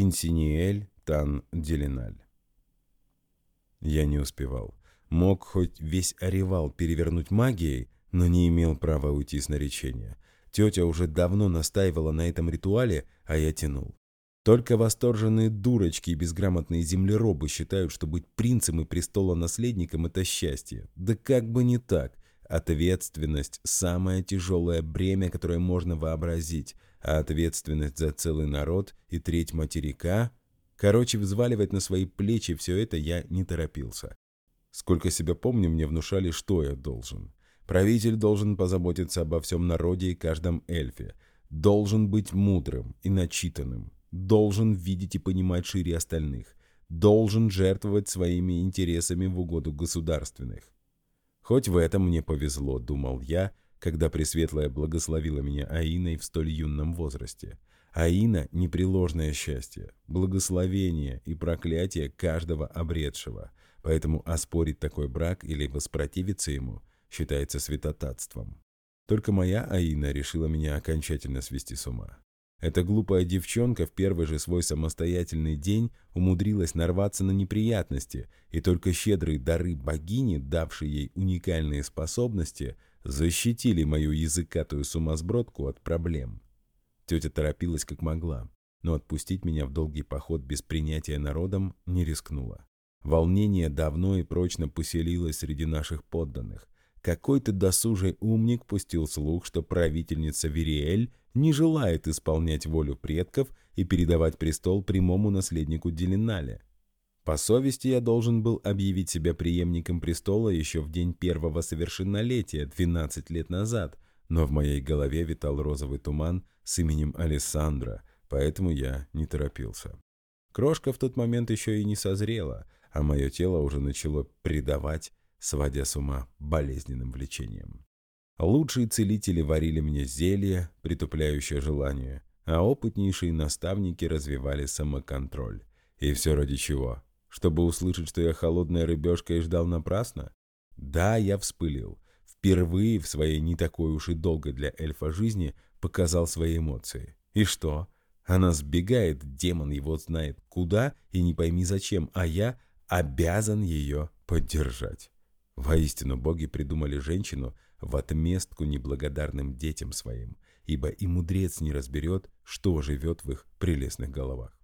Инсиниэль Тан Делиналь. Я не успевал. Мог хоть весь оревал перевернуть магией, но не имел права уйти с наречения. Тетя уже давно настаивала на этом ритуале, а я тянул. Только восторженные дурочки и безграмотные землеробы считают, что быть принцем и престолонаследником – это счастье. Да как бы не так. Ответственность – самое тяжелое бремя, которое можно вообразить. А ответственность за целый народ и треть материка – короче, взваливать на свои плечи все это я не торопился. Сколько себя помню, мне внушали, что я должен. Правитель должен позаботиться обо всем народе и каждом эльфе. Должен быть мудрым и начитанным должен видеть и понимать шире остальных, должен жертвовать своими интересами в угоду государственных. Хоть в этом мне повезло, думал я, когда Пресветлая благословила меня Аиной в столь юном возрасте. Аина – непреложное счастье, благословение и проклятие каждого обретшего, поэтому оспорить такой брак или воспротивиться ему считается святотатством. Только моя Аина решила меня окончательно свести с ума. Эта глупая девчонка в первый же свой самостоятельный день умудрилась нарваться на неприятности, и только щедрые дары богини, давшие ей уникальные способности, защитили мою языкатую сумасбродку от проблем. Тетя торопилась как могла, но отпустить меня в долгий поход без принятия народом не рискнула. Волнение давно и прочно поселилось среди наших подданных. Какой-то досужий умник пустил слух, что правительница Вериэль не желает исполнять волю предков и передавать престол прямому наследнику Делинале. По совести я должен был объявить себя преемником престола еще в день первого совершеннолетия, 12 лет назад, но в моей голове витал розовый туман с именем Алессандра, поэтому я не торопился. Крошка в тот момент еще и не созрела, а мое тело уже начало предавать сводя с ума болезненным влечением. Лучшие целители варили мне зелье, притупляющее желание, а опытнейшие наставники развивали самоконтроль. И все ради чего? Чтобы услышать, что я холодная рыбешка и ждал напрасно? Да, я вспылил. Впервые в своей не такой уж и долгой для эльфа жизни показал свои эмоции. И что? Она сбегает, демон его знает куда и не пойми зачем, а я обязан ее поддержать. Воистину, боги придумали женщину в отместку неблагодарным детям своим, ибо и мудрец не разберет, что живет в их прелестных головах.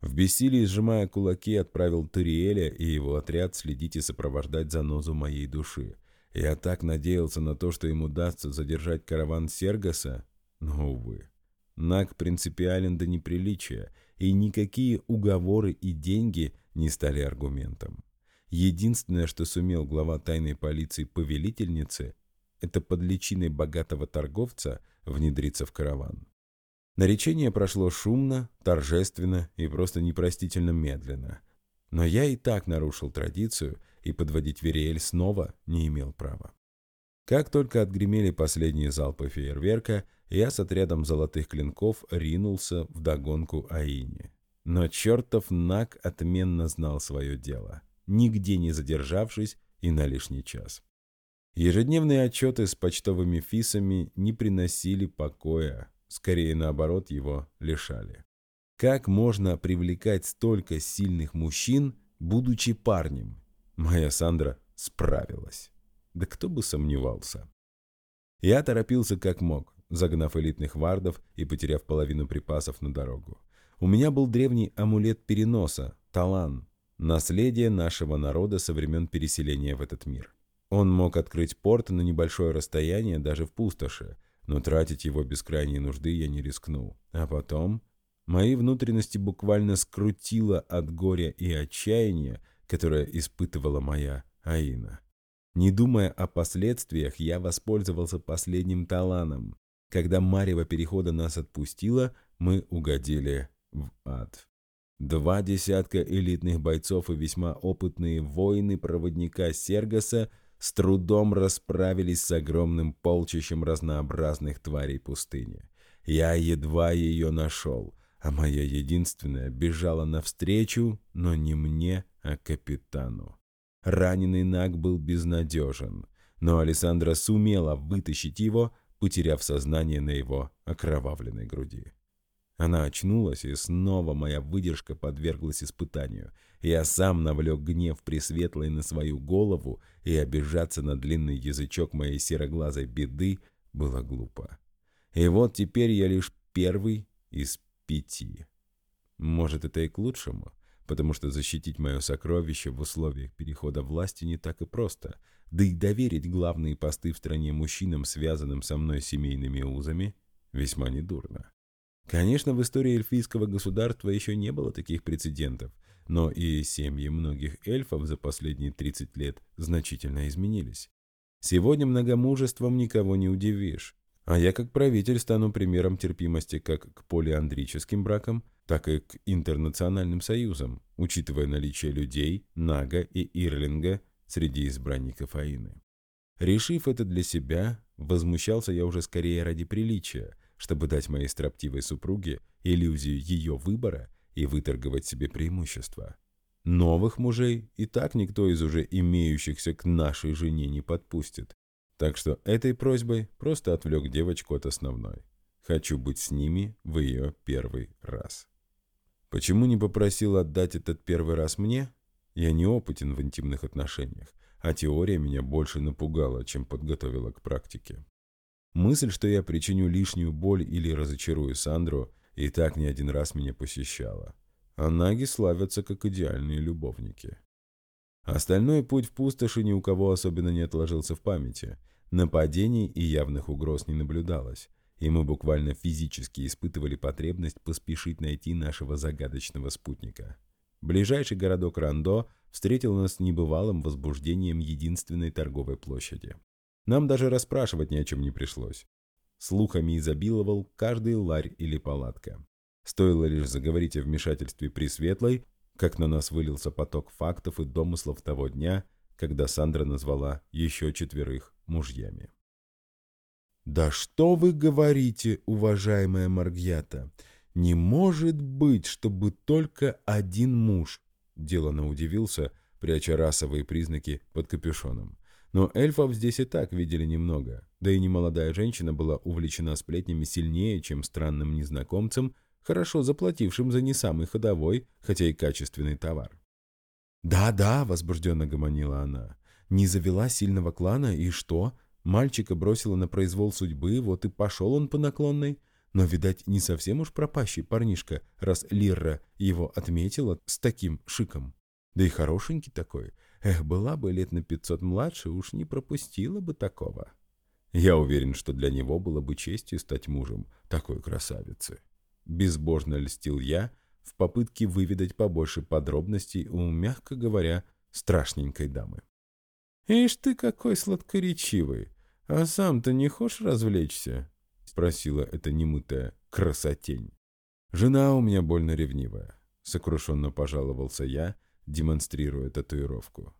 В бессилии, сжимая кулаки, отправил Туриэля и его отряд следить и сопровождать занозу моей души. Я так надеялся на то, что ему удастся задержать караван Сергаса, но, увы. Наг принципиален до неприличия, и никакие уговоры и деньги не стали аргументом. Единственное, что сумел глава тайной полиции повелительницы, это под личиной богатого торговца внедриться в караван. Наречение прошло шумно, торжественно и просто непростительно медленно. Но я и так нарушил традицию и подводить Вериэль снова не имел права. Как только отгремели последние залпы фейерверка, я с отрядом золотых клинков ринулся в догонку Аине. Но чертов Нак отменно знал свое дело нигде не задержавшись и на лишний час. Ежедневные отчеты с почтовыми фисами не приносили покоя, скорее наоборот его лишали. Как можно привлекать столько сильных мужчин, будучи парнем? Моя Сандра справилась. Да кто бы сомневался. Я торопился как мог, загнав элитных вардов и потеряв половину припасов на дорогу. У меня был древний амулет переноса, талан, Наследие нашего народа со времен переселения в этот мир. Он мог открыть порт на небольшое расстояние даже в пустоши, но тратить его без крайней нужды я не рискнул. А потом мои внутренности буквально скрутило от горя и отчаяния, которое испытывала моя Аина. Не думая о последствиях, я воспользовался последним таланом. Когда Марева перехода нас отпустила, мы угодили в ад. Два десятка элитных бойцов и весьма опытные воины-проводника Сергаса с трудом расправились с огромным полчищем разнообразных тварей пустыни. Я едва ее нашел, а моя единственная бежала навстречу, но не мне, а капитану. Раненый Наг был безнадежен, но Александра сумела вытащить его, потеряв сознание на его окровавленной груди. Она очнулась, и снова моя выдержка подверглась испытанию. Я сам навлек гнев Пресветлой на свою голову, и обижаться на длинный язычок моей сероглазой беды было глупо. И вот теперь я лишь первый из пяти. Может, это и к лучшему, потому что защитить мое сокровище в условиях перехода власти не так и просто, да и доверить главные посты в стране мужчинам, связанным со мной семейными узами, весьма недурно. Конечно, в истории эльфийского государства еще не было таких прецедентов, но и семьи многих эльфов за последние 30 лет значительно изменились. Сегодня многомужеством никого не удивишь, а я как правитель стану примером терпимости как к полиандрическим бракам, так и к интернациональным союзам, учитывая наличие людей, Нага и Ирлинга среди избранников Аины. Решив это для себя, возмущался я уже скорее ради приличия – чтобы дать моей строптивой супруге иллюзию ее выбора и выторговать себе преимущество. Новых мужей и так никто из уже имеющихся к нашей жене не подпустит. Так что этой просьбой просто отвлек девочку от основной. Хочу быть с ними в ее первый раз. Почему не попросил отдать этот первый раз мне? Я не опытен в интимных отношениях, а теория меня больше напугала, чем подготовила к практике. Мысль, что я причиню лишнюю боль или разочарую Сандру, и так не один раз меня посещала. А наги славятся как идеальные любовники. Остальной путь в пустоши ни у кого особенно не отложился в памяти. Нападений и явных угроз не наблюдалось, и мы буквально физически испытывали потребность поспешить найти нашего загадочного спутника. Ближайший городок Рандо встретил нас небывалым возбуждением единственной торговой площади. Нам даже расспрашивать ни о чем не пришлось. Слухами изобиловал каждый ларь или палатка. Стоило лишь заговорить о вмешательстве Пресветлой, как на нас вылился поток фактов и домыслов того дня, когда Сандра назвала еще четверых мужьями. «Да что вы говорите, уважаемая Маргьята? Не может быть, чтобы только один муж!» Делано удивился, пряча расовые признаки под капюшоном. Но эльфов здесь и так видели немного, да и немолодая женщина была увлечена сплетнями сильнее, чем странным незнакомцем, хорошо заплатившим за не самый ходовой, хотя и качественный товар. «Да-да», — возбужденно гомонила она, — «не завела сильного клана, и что? Мальчика бросила на произвол судьбы, вот и пошел он по наклонной. Но, видать, не совсем уж пропащий парнишка, раз Лирра его отметила с таким шиком. Да и хорошенький такой, Эх, была бы лет на пятьсот младше, уж не пропустила бы такого. Я уверен, что для него было бы честью стать мужем такой красавицы. Безбожно льстил я в попытке выведать побольше подробностей у, мягко говоря, страшненькой дамы. «Ишь ты какой сладкоречивый! А сам-то не хочешь развлечься?» — спросила эта немытая красотень. «Жена у меня больно ревнивая», — сокрушенно пожаловался я, — демонстрируя татуировку.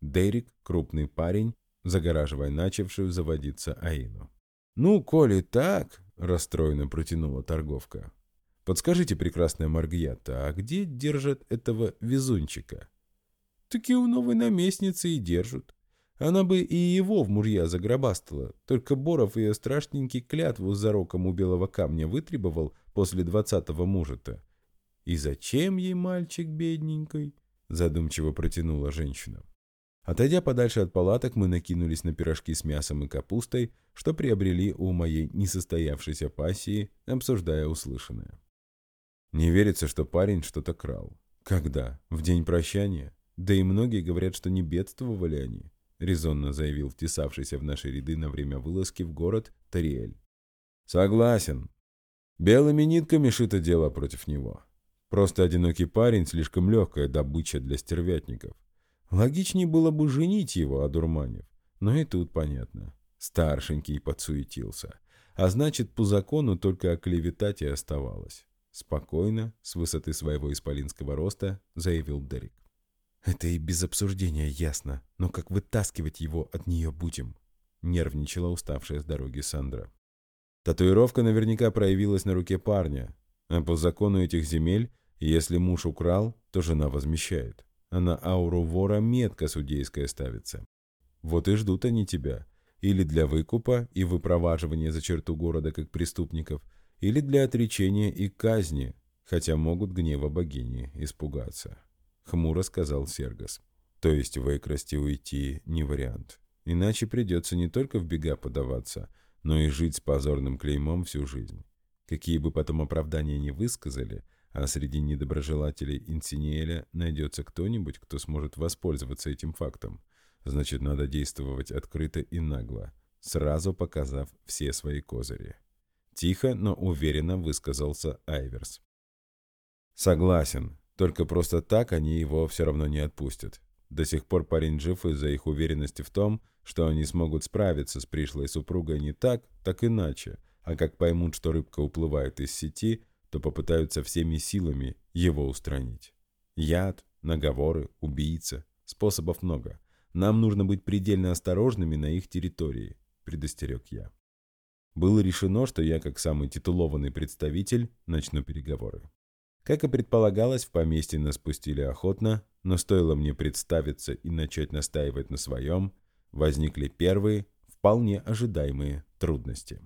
Дерек, крупный парень, загораживая начавшую заводиться Аину. «Ну, коли так», — расстроенно протянула торговка. «Подскажите, прекрасная Маргьята, а где держат этого везунчика?» «Таки у новой наместницы и держат. Она бы и его в мужья загробастала, только Боров ее страшненький клятву за роком у белого камня вытребовал после двадцатого мужа-то. И зачем ей мальчик бедненький?» Задумчиво протянула женщина. Отойдя подальше от палаток, мы накинулись на пирожки с мясом и капустой, что приобрели у моей несостоявшейся пассии, обсуждая услышанное. Не верится, что парень что-то крал. Когда? В день прощания? Да и многие говорят, что не бедствовали они, резонно заявил втесавшийся в наши ряды на время вылазки в город Тариэль. Согласен. Белыми нитками шито дело против него. Просто одинокий парень слишком легкая добыча для стервятников. Логичнее было бы женить его, одурманив. Но и тут понятно. Старшенький подсуетился. А значит, по закону только оклеветать и оставалось. Спокойно, с высоты своего исполинского роста, заявил Дерек. «Это и без обсуждения ясно, но как вытаскивать его от нее будем?» Нервничала уставшая с дороги Сандра. Татуировка наверняка проявилась на руке парня, а по закону этих земель, если муж украл, то жена возмещает. А на ауру вора метка судейская ставится. Вот и ждут они тебя. Или для выкупа и выпроваживания за черту города как преступников, или для отречения и казни, хотя могут гнева богини испугаться. Хмуро сказал Сергас. То есть выкрасти уйти не вариант. Иначе придется не только в бега подаваться, но и жить с позорным клеймом всю жизнь. Какие бы потом оправдания ни высказали, а среди недоброжелателей Инсиниэля найдется кто-нибудь, кто сможет воспользоваться этим фактом. Значит, надо действовать открыто и нагло, сразу показав все свои козыри. Тихо, но уверенно высказался Айверс. «Согласен. Только просто так они его все равно не отпустят. До сих пор парень жив из-за их уверенности в том, что они смогут справиться с пришлой супругой не так, так иначе, а как поймут, что рыбка уплывает из сети, то попытаются всеми силами его устранить. Яд, наговоры, убийца. Способов много. Нам нужно быть предельно осторожными на их территории, предостерег я. Было решено, что я, как самый титулованный представитель, начну переговоры. Как и предполагалось, в поместье нас пустили охотно, но стоило мне представиться и начать настаивать на своем, возникли первые, вполне ожидаемые трудности.